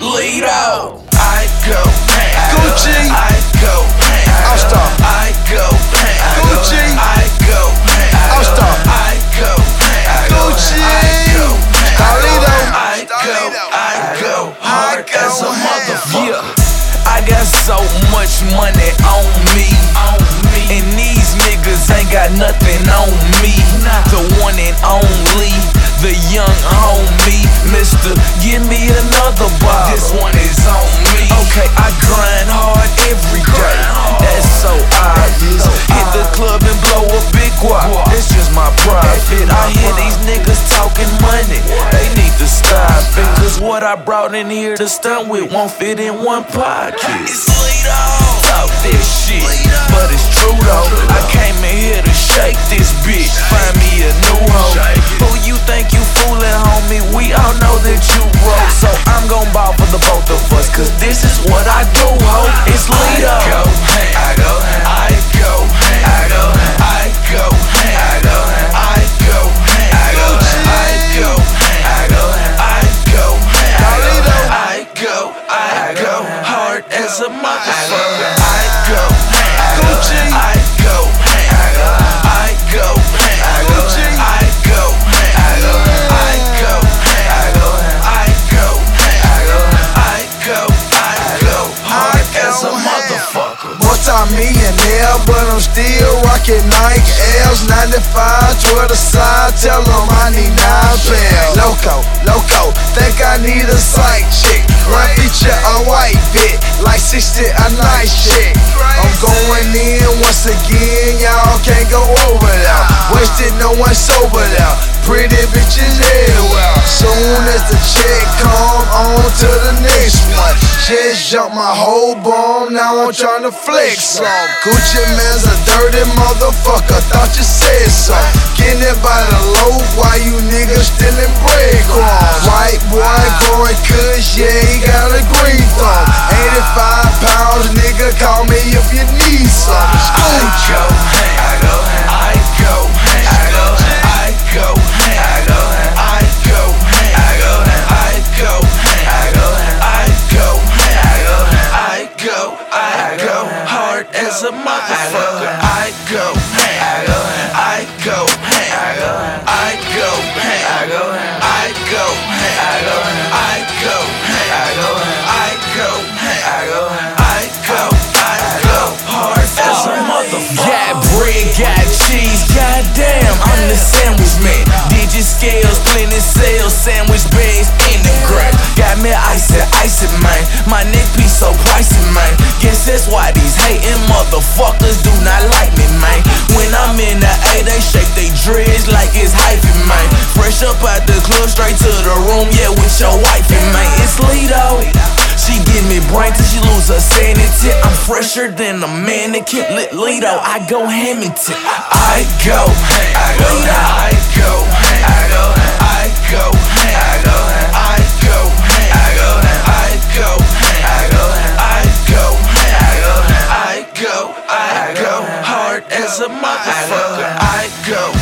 Lito. I go ham. Gucci. I go ham. All Star. I go ham. Gucci. I go ham. All Star. I go ham. Gucci. I go ham. Starlito. I go, I go hard I go as a ham. motherfucker. Yeah. I got so much money Mr. Give me another bottle. This one is on me. Okay, I grind hard every day. That's so obvious. Hit the club and blow a big guap. It's just my profit. I hear these niggas talking money. They need to stop it. Cause what I brought in here to stunt with won't fit in one pocket. It's. Talk this shit. Multi-millionaire, but I'm still rocking Nike Airs. 95, 12 side, tell them I need nine pairs Loco, loco, think I need a sight chick Run feature a white bit, like 60 a night chick I'm going in once again, y'all can't go over there Wasted, no one sober there Pretty bitches everywhere. Soon as the check come on to the next one. Just jump my whole bone, now I'm tryna flex some. Gucci Mane's a dirty motherfucker, thought you said so Getting it by the low, why you niggas stealing breadcrumbs? White boy going kush, yeah, he got a green thumb. 85 pounds, nigga, call me if you need some. It's a motherfucker. I go ham. I go ham. I go ham. I go ham. I go ham. I go ham. I go ham. I go ham. I go ham. I go ham. I go. I go hard as a motherfucker. Got bread, got cheese, goddamn, I'm the sandwich man. Digit scales, plenty sales, sandwich grab. Got me icy, icy, man. My neck piece so pricey, man. Guess that's why these hating motherfuckers do not like me, man. When I'm in the A, they shake they dreads like it's hyphy, man. Fresh up out the club, straight to the room, yeah, with your wifey, man. It's Lito. She give me brain till she lose her sanity. I'm fresher than a mannequin. Lit Lito, I go Hamilton. and tip. I go. I go. I go. I go. I go. as a motherfucker. I go.